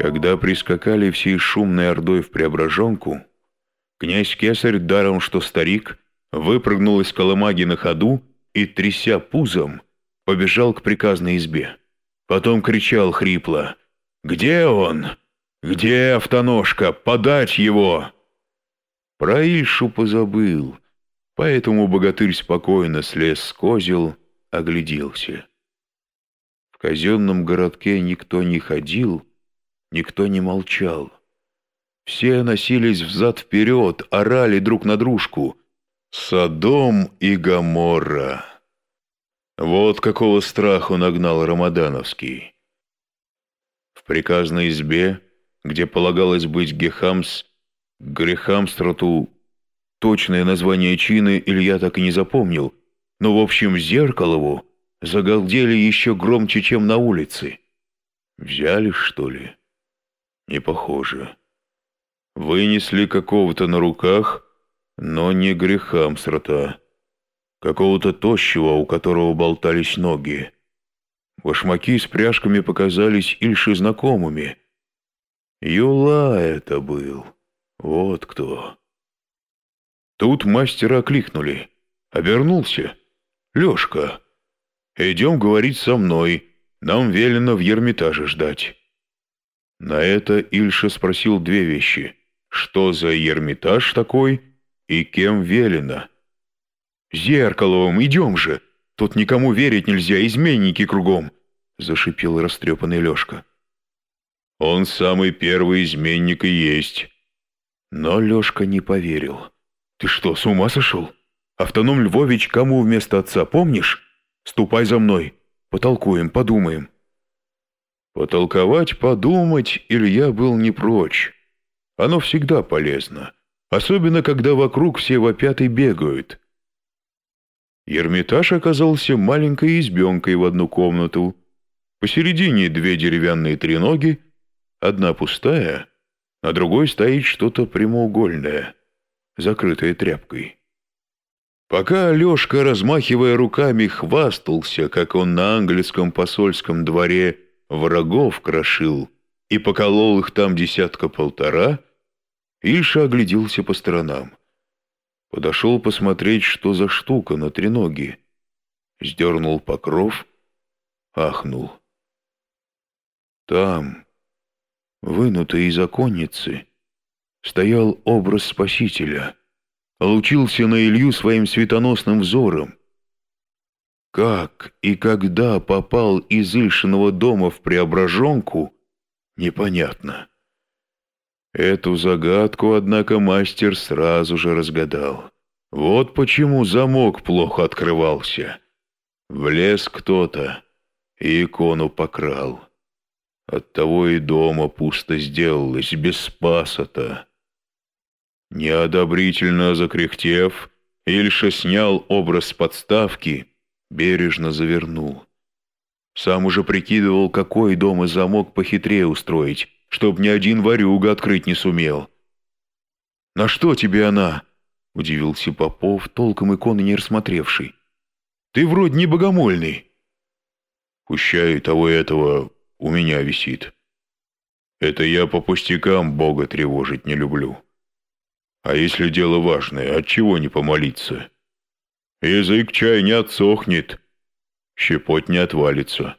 Когда прискакали всей шумной ордой в Преображенку, князь Кесарь, даром что старик, выпрыгнул из колымаги на ходу и, тряся пузом, побежал к приказной избе. Потом кричал хрипло «Где он? Где автоножка? Подать его!» Про Ильшу позабыл, поэтому богатырь спокойно слез с козел, огляделся. В казенном городке никто не ходил, никто не молчал. Все носились взад-вперед, орали друг на дружку. «Содом и Гоморра!» Вот какого страху нагнал Рамадановский. В приказной избе, где полагалось быть Гехамс, Грехамстрату, точное название чины Илья так и не запомнил, но, в общем, Зеркалову загалдели еще громче, чем на улице. Взяли, что ли? Не похоже. Вынесли какого-то на руках, но не Грехамстрата. Какого-то тощего, у которого болтались ноги. Башмаки с пряжками показались Ильше знакомыми. Юла это был. Вот кто. Тут мастера окликнули. Обернулся. «Лешка, идем говорить со мной. Нам велено в Ермитаже ждать». На это Ильша спросил две вещи. Что за Ермитаж такой и кем велено? «Зеркаловым, идем же! Тут никому верить нельзя, изменники кругом!» Зашипел растрепанный Лешка. «Он самый первый изменник и есть». Но Лешка не поверил. «Ты что, с ума сошел? Автоном Львович кому вместо отца, помнишь? Ступай за мной, потолкуем, подумаем». Потолковать, подумать Илья был не прочь. Оно всегда полезно, особенно когда вокруг все вопят и бегают. Ермитаж оказался маленькой избенкой в одну комнату. Посередине две деревянные треноги, одна пустая, на другой стоит что-то прямоугольное, закрытое тряпкой. Пока Алешка, размахивая руками, хвастался, как он на английском посольском дворе врагов крошил и поколол их там десятка-полтора, Ильша огляделся по сторонам. Подошел посмотреть, что за штука на треноге. Сдернул покров, ахнул. Там, вынутый из оконницы, стоял образ Спасителя — лучился на Илью своим светоносным взором. Как и когда попал из Ильшиного дома в Преображенку, непонятно. Эту загадку, однако, мастер сразу же разгадал. Вот почему замок плохо открывался. Влез кто-то и икону покрал. Оттого и дома пусто сделалось, без спаса-то. Неодобрительно закряхтев, Ильша снял образ подставки, бережно завернул. Сам уже прикидывал, какой дом и замок похитрее устроить, чтоб ни один варюга открыть не сумел. «На что тебе она?» — удивился Попов, толком иконы не рассмотревший. «Ты вроде не богомольный». «Пущай того этого у меня висит. Это я по пустякам Бога тревожить не люблю». А если дело важное, от чего не помолиться? Язык чай не отсохнет, щепот не отвалится.